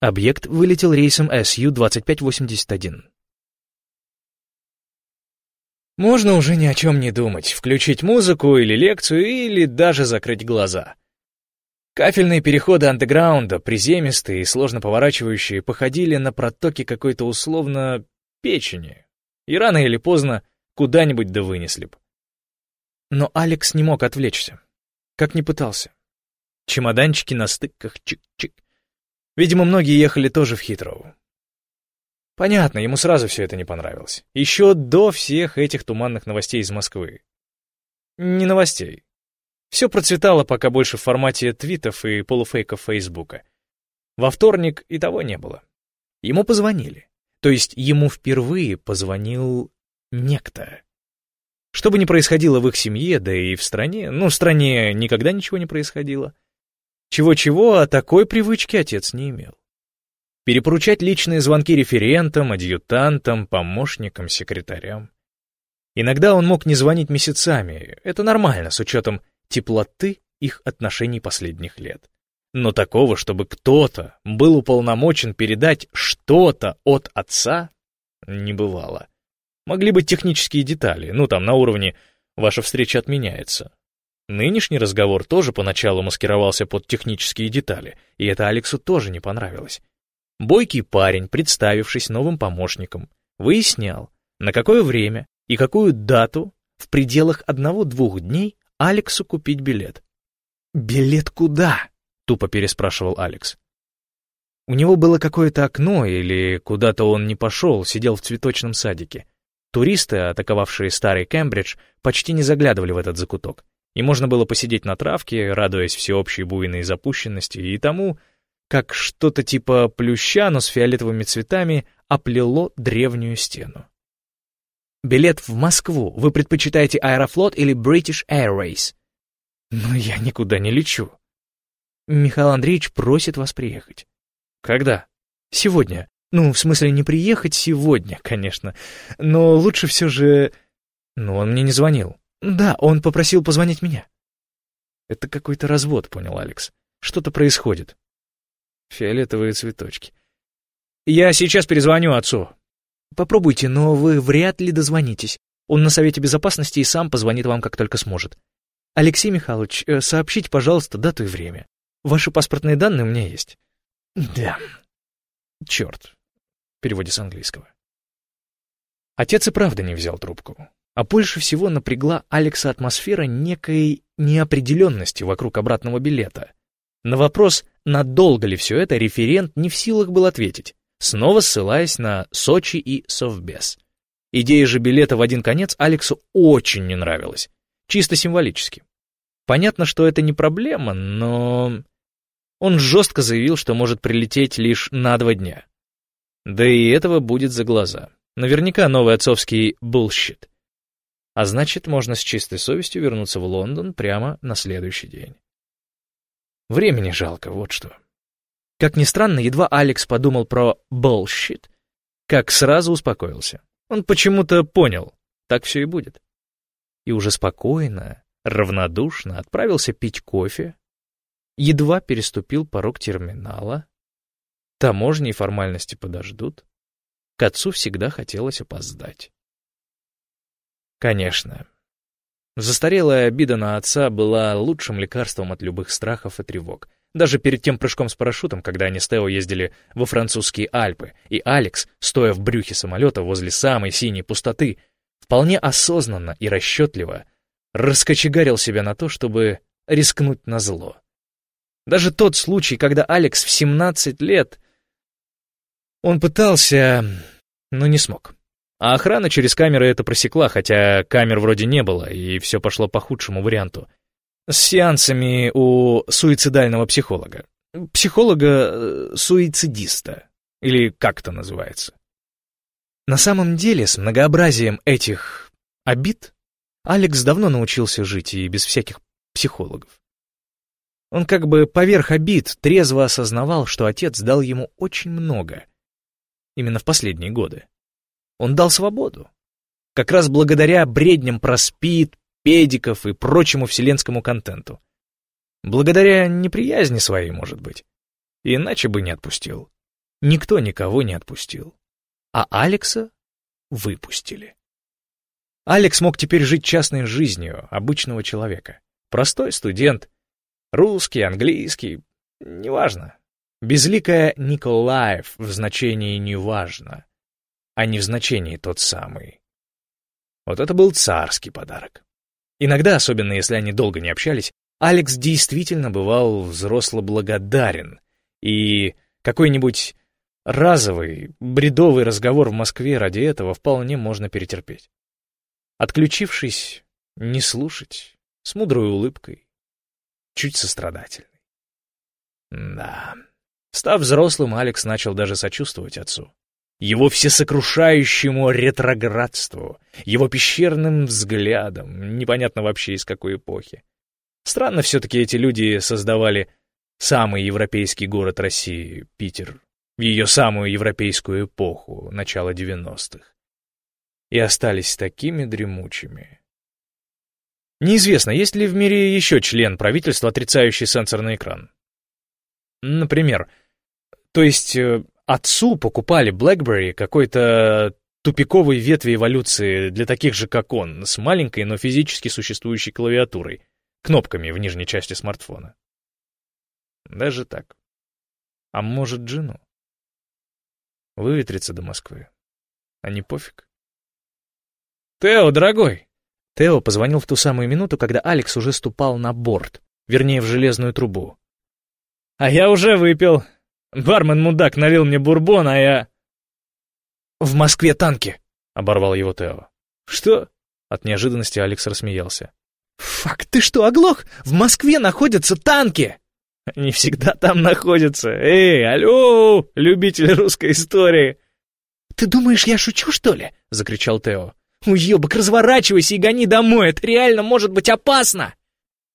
Объект вылетел рейсом SU-2581. Можно уже ни о чем не думать, включить музыку или лекцию, или даже закрыть глаза. Кафельные переходы андеграунда, приземистые и сложно поворачивающие, походили на протоки какой-то условно печени. И рано или поздно куда-нибудь да вынесли б. Но Алекс не мог отвлечься. Как ни пытался. Чемоданчики на стыках, чик-чик. Видимо, многие ехали тоже в Хитроу. Понятно, ему сразу все это не понравилось. Еще до всех этих туманных новостей из Москвы. Не новостей. Все процветало пока больше в формате твитов и полуфейков Фейсбука. Во вторник и того не было. Ему позвонили. То есть ему впервые позвонил некто. Что бы ни происходило в их семье, да и в стране, ну, в стране никогда ничего не происходило. Чего-чего, а такой привычки отец не имел. Перепоручать личные звонки референтам, адъютантам, помощникам, секретарям. Иногда он мог не звонить месяцами, это нормально, с учетом теплоты их отношений последних лет. Но такого, чтобы кто-то был уполномочен передать что-то от отца, не бывало. Могли быть технические детали, ну там на уровне «ваша встреча отменяется». Нынешний разговор тоже поначалу маскировался под технические детали, и это Алексу тоже не понравилось. Бойкий парень, представившись новым помощником, выяснял, на какое время и какую дату в пределах одного-двух дней Алексу купить билет. «Билет куда?» — тупо переспрашивал Алекс. У него было какое-то окно, или куда-то он не пошел, сидел в цветочном садике. Туристы, атаковавшие старый Кембридж, почти не заглядывали в этот закуток, и можно было посидеть на травке, радуясь всеобщей буйной запущенности и тому, как что-то типа плюща, но с фиолетовыми цветами, оплело древнюю стену. Билет в Москву вы предпочитаете Аэрофлот или British Airways? Но я никуда не лечу. Михаил Андреевич просит вас приехать. Когда? Сегодня. Ну, в смысле, не приехать сегодня, конечно. Но лучше все же... Ну, он мне не звонил. Да, он попросил позвонить меня. Это какой-то развод, понял Алекс. Что-то происходит. Фиолетовые цветочки. Я сейчас перезвоню отцу. Попробуйте, но вы вряд ли дозвонитесь. Он на Совете Безопасности и сам позвонит вам, как только сможет. Алексей Михайлович, э, сообщите, пожалуйста, дату и время. Ваши паспортные данные у меня есть. Да. Черт. В переводе с английского. Отец и правда не взял трубку. А больше всего напрягла Алекса атмосфера некой неопределенности вокруг обратного билета. На вопрос, надолго ли все это, референт не в силах был ответить снова ссылаясь на Сочи и Совбез. Идея же билета в один конец Алексу очень не нравилась, чисто символически. Понятно, что это не проблема, но... Он жестко заявил, что может прилететь лишь на два дня. Да и этого будет за глаза. Наверняка новый отцовский bullshit. А значит, можно с чистой совестью вернуться в Лондон прямо на следующий день. Времени жалко, вот что. Как ни странно, едва Алекс подумал про bullshit, как сразу успокоился. Он почему-то понял, так все и будет. И уже спокойно, равнодушно отправился пить кофе, едва переступил порог терминала. Таможни и формальности подождут. К отцу всегда хотелось опоздать. Конечно. Застарелая обида на отца была лучшим лекарством от любых страхов и тревог. Даже перед тем прыжком с парашютом, когда они с Тео ездили во французские Альпы, и Алекс, стоя в брюхе самолета возле самой синей пустоты, вполне осознанно и расчетливо раскочегарил себя на то, чтобы рискнуть на зло. Даже тот случай, когда Алекс в 17 лет... Он пытался, но не смог. А охрана через камеры это просекла, хотя камер вроде не было, и все пошло по худшему варианту — с сеансами у суицидального психолога. Психолога-суицидиста. Э, Или как это называется. На самом деле, с многообразием этих обид Алекс давно научился жить и без всяких психологов. Он как бы поверх обид трезво осознавал, что отец дал ему очень много. Именно в последние годы. Он дал свободу. Как раз благодаря бредням про спид, педиков и прочему вселенскому контенту. Благодаря неприязни своей, может быть. Иначе бы не отпустил. Никто никого не отпустил. А Алекса выпустили. Алекс мог теперь жить частной жизнью обычного человека. Простой студент. Русский, английский, неважно. Безликая Николаев в значении «неважно», а не в значении тот самый. Вот это был царский подарок. Иногда, особенно если они долго не общались, Алекс действительно бывал взросло благодарен, и какой-нибудь разовый, бредовый разговор в Москве ради этого вполне можно перетерпеть. Отключившись, не слушать, с мудрой улыбкой, чуть сострадательный. Да, став взрослым, Алекс начал даже сочувствовать отцу. Его всесокрушающему ретроградству, его пещерным взглядом, непонятно вообще из какой эпохи. Странно все-таки эти люди создавали самый европейский город России, Питер, в ее самую европейскую эпоху, начало 90-х. И остались такими дремучими. Неизвестно, есть ли в мире еще член правительства, отрицающий сенсорный экран. Например, то есть э, отцу покупали BlackBerry какой-то тупиковой ветви эволюции для таких же, как он, с маленькой, но физически существующей клавиатурой, кнопками в нижней части смартфона. Даже так. А может, Джину? Выветриться до Москвы. А не пофиг. «Тео, дорогой!» Тео позвонил в ту самую минуту, когда Алекс уже ступал на борт, вернее, в железную трубу. «А я уже выпил. Бармен-мудак налил мне бурбон, а я...» «В Москве танки!» — оборвал его Тео. «Что?» — от неожиданности Алекс рассмеялся. «Фак, ты что, оглох? В Москве находятся танки!» «Не всегда там находятся. Эй, алло, любитель русской истории!» «Ты думаешь, я шучу, что ли?» — закричал Тео. «Уебок, разворачивайся и гони домой, это реально может быть опасно!»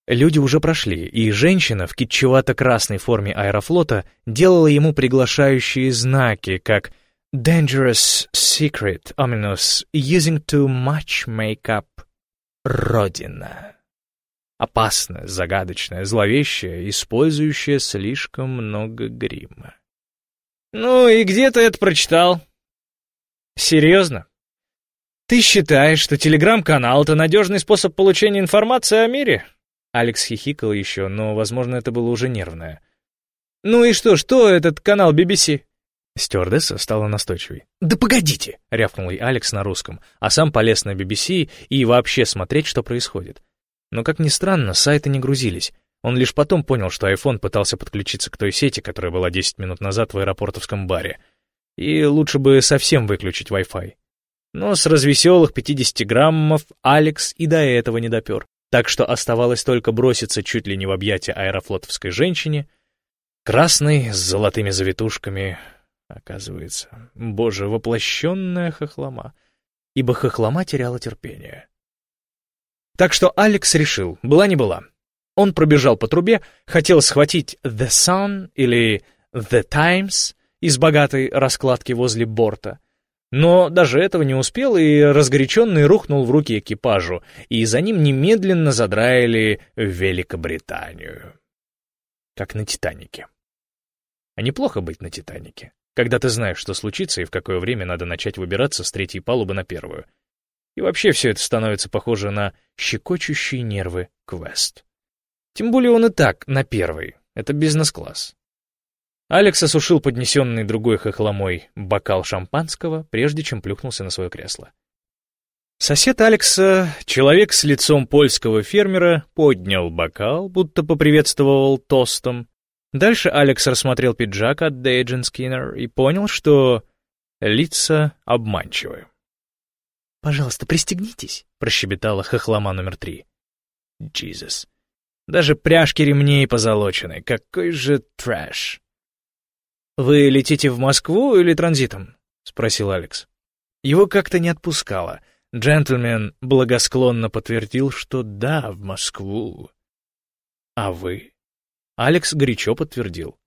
Люди уже прошли, и женщина в китчевато-красной форме аэрофлота делала ему приглашающие знаки, как «Dangerous, secret, ominous, using too much makeup, Родина». Опасная, загадочная, зловещая, использующая слишком много грима. «Ну и где ты это прочитал?» «Серьезно? Ты считаешь, что телеграм-канал — это надежный способ получения информации о мире?» Алекс хихикал еще, но, возможно, это было уже нервное. «Ну и что, что этот канал BBC?» Стюардесса стала настойчивой. «Да погодите!» — рявкнул ей Алекс на русском, а сам полез на BBC и вообще смотреть, что происходит. Но, как ни странно, сайты не грузились. Он лишь потом понял, что iPhone пытался подключиться к той сети, которая была 10 минут назад в аэропортовском баре. И лучше бы совсем выключить Wi-Fi. Но с развеселых 50 граммов Алекс и до этого не допер так что оставалось только броситься чуть ли не в объятия аэрофлотовской женщине, красной, с золотыми завитушками, оказывается, боже, воплощенная хохлома, ибо хохлома теряла терпение. Так что Алекс решил, была не была. Он пробежал по трубе, хотел схватить The Sun или The Times из богатой раскладки возле борта — но даже этого не успел, и разгоряченный рухнул в руки экипажу, и за ним немедленно задраили в Великобританию. Как на «Титанике». А неплохо быть на «Титанике», когда ты знаешь, что случится и в какое время надо начать выбираться с третьей палубы на первую. И вообще все это становится похоже на щекочущие нервы квест. Тем более он и так на первой, это бизнес-класс. Алекс осушил поднесенный другой хохломой бокал шампанского, прежде чем плюхнулся на свое кресло. Сосед Алекса, человек с лицом польского фермера, поднял бокал, будто поприветствовал тостом. Дальше Алекс рассмотрел пиджак от Дейджин Скиннер и понял, что лица обманчивы. «Пожалуйста, пристегнитесь», — прощебетала хохлома номер три. «Джизус. Даже пряжки ремней позолочены. Какой же трэш!» «Вы летите в Москву или транзитом?» — спросил Алекс. Его как-то не отпускало. Джентльмен благосклонно подтвердил, что да, в Москву. «А вы?» Алекс горячо подтвердил.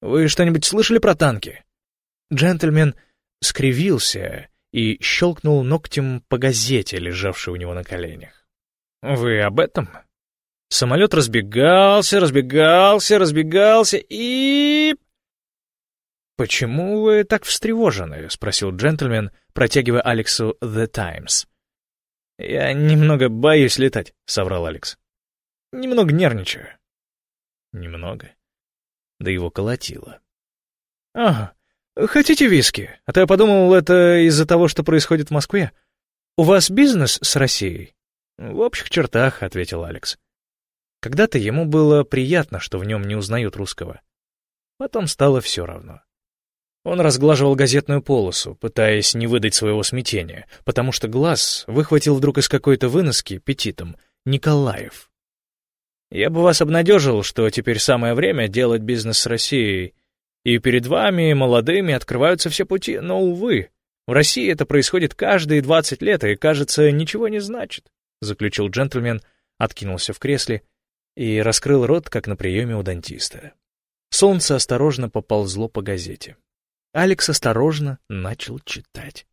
«Вы что-нибудь слышали про танки?» Джентльмен скривился и щелкнул ногтем по газете, лежавшей у него на коленях. «Вы об этом?» Самолет разбегался, разбегался, разбегался и... «Почему вы так встревожены?» — спросил джентльмен, протягивая Алексу «The Times». «Я немного боюсь летать», — соврал Алекс. «Немного нервничаю». «Немного?» Да его колотило. «Ага. Хотите виски? А то я подумал, это из-за того, что происходит в Москве. У вас бизнес с Россией?» «В общих чертах», — ответил Алекс. Когда-то ему было приятно, что в нем не узнают русского. Потом стало все равно. Он разглаживал газетную полосу, пытаясь не выдать своего смятения, потому что глаз выхватил вдруг из какой-то выноски петитом «Николаев». «Я бы вас обнадежил, что теперь самое время делать бизнес с Россией, и перед вами, молодыми, открываются все пути, но, увы, в России это происходит каждые 20 лет и, кажется, ничего не значит», — заключил джентльмен, откинулся в кресле и раскрыл рот, как на приеме у дантиста. Солнце осторожно поползло по газете. Алекс осторожно начал читать.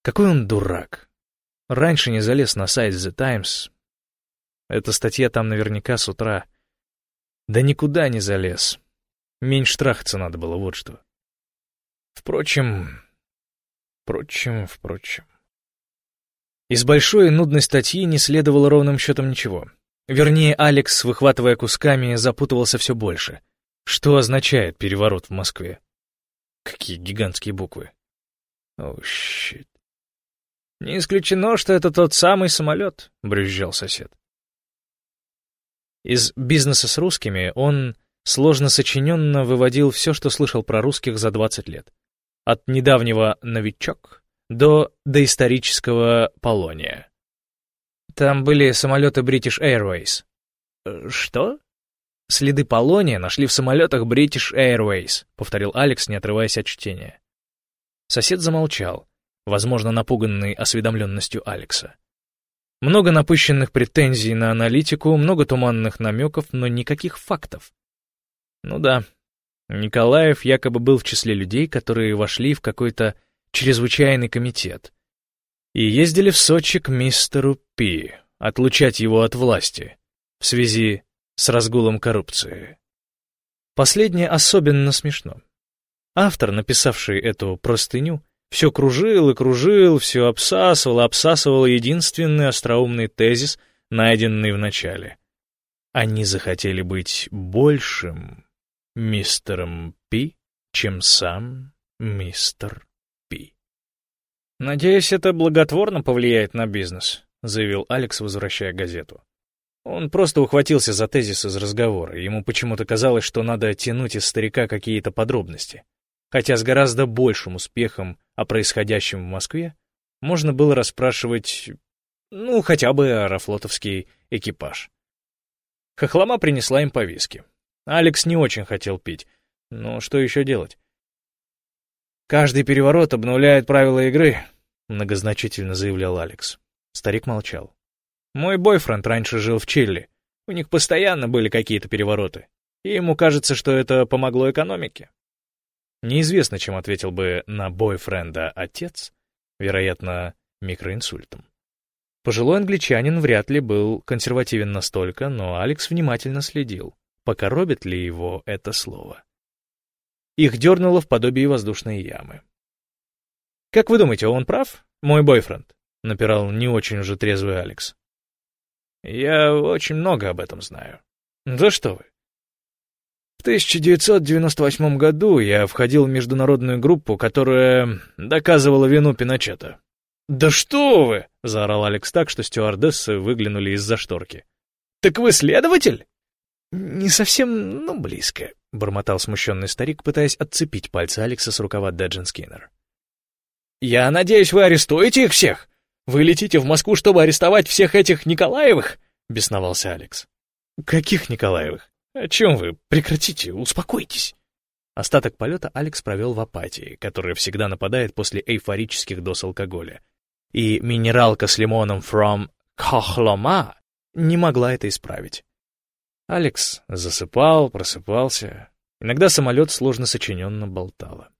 Какой он дурак. Раньше не залез на сайт The Times. Эта статья там наверняка с утра. Да никуда не залез. Меньше трахаться надо было, вот что. Впрочем, впрочем, впрочем. Из большой и нудной статьи не следовало ровным счетом ничего. Вернее, Алекс, выхватывая кусками, запутывался все больше. Что означает переворот в Москве? Какие гигантские буквы. О, oh, щит. Не исключено, что это тот самый самолет, брюзжал сосед. Из бизнеса с русскими он сложно сочиненно выводил все, что слышал про русских за 20 лет. От недавнего «новичок» до доисторического «Полония». Там были самолеты British Airways. Э, что? «Следы полония нашли в самолетах British Airways», — повторил Алекс, не отрываясь от чтения. Сосед замолчал, возможно, напуганный осведомленностью Алекса. Много напыщенных претензий на аналитику, много туманных намеков, но никаких фактов. Ну да, Николаев якобы был в числе людей, которые вошли в какой-то чрезвычайный комитет и ездили в Сочи к мистеру Пи, отлучать его от власти в связи с разгулом коррупции. Последнее особенно смешно. Автор, написавший эту простыню, все кружил и кружил, все обсасывал, обсасывал единственный остроумный тезис, найденный в начале. Они захотели быть большим мистером Пи, чем сам мистер Пи. «Надеюсь, это благотворно повлияет на бизнес», — заявил Алекс, возвращая газету. Он просто ухватился за тезис из разговора, ему почему-то казалось, что надо оттянуть из старика какие-то подробности. Хотя с гораздо большим успехом о происходящем в Москве можно было расспрашивать, ну, хотя бы аэрофлотовский экипаж. Хохлома принесла им повиски. Алекс не очень хотел пить, но что еще делать? «Каждый переворот обновляет правила игры», — многозначительно заявлял Алекс. Старик молчал. Мой бойфренд раньше жил в Чили. У них постоянно были какие-то перевороты. И ему кажется, что это помогло экономике. Неизвестно, чем ответил бы на бойфренда отец, вероятно, микроинсультом. Пожилой англичанин вряд ли был консервативен настолько, но Алекс внимательно следил, покоробит ли его это слово. Их дернуло в подобие воздушной ямы. «Как вы думаете, он прав, мой бойфренд?» — напирал не очень уже трезвый Алекс. Я очень много об этом знаю. Да что вы. В 1998 году я входил в международную группу, которая доказывала вину Пиночета. «Да что вы!» — заорал Алекс так, что стюардессы выглянули из-за шторки. «Так вы следователь?» «Не совсем, ну, близко», — бормотал смущенный старик, пытаясь отцепить пальцы Алекса с рукава Дэджин Скиннер. «Я надеюсь, вы арестуете их всех? Вы летите в Москву, чтобы арестовать всех этих Николаевых?» — бесновался Алекс. «Каких Николаевых? О чем вы? Прекратите, успокойтесь!» Остаток полета Алекс провел в апатии, которая всегда нападает после эйфорических доз алкоголя. И минералка с лимоном from Хохлома не могла это исправить. Алекс засыпал, просыпался. Иногда самолет сложно сочиненно болтало.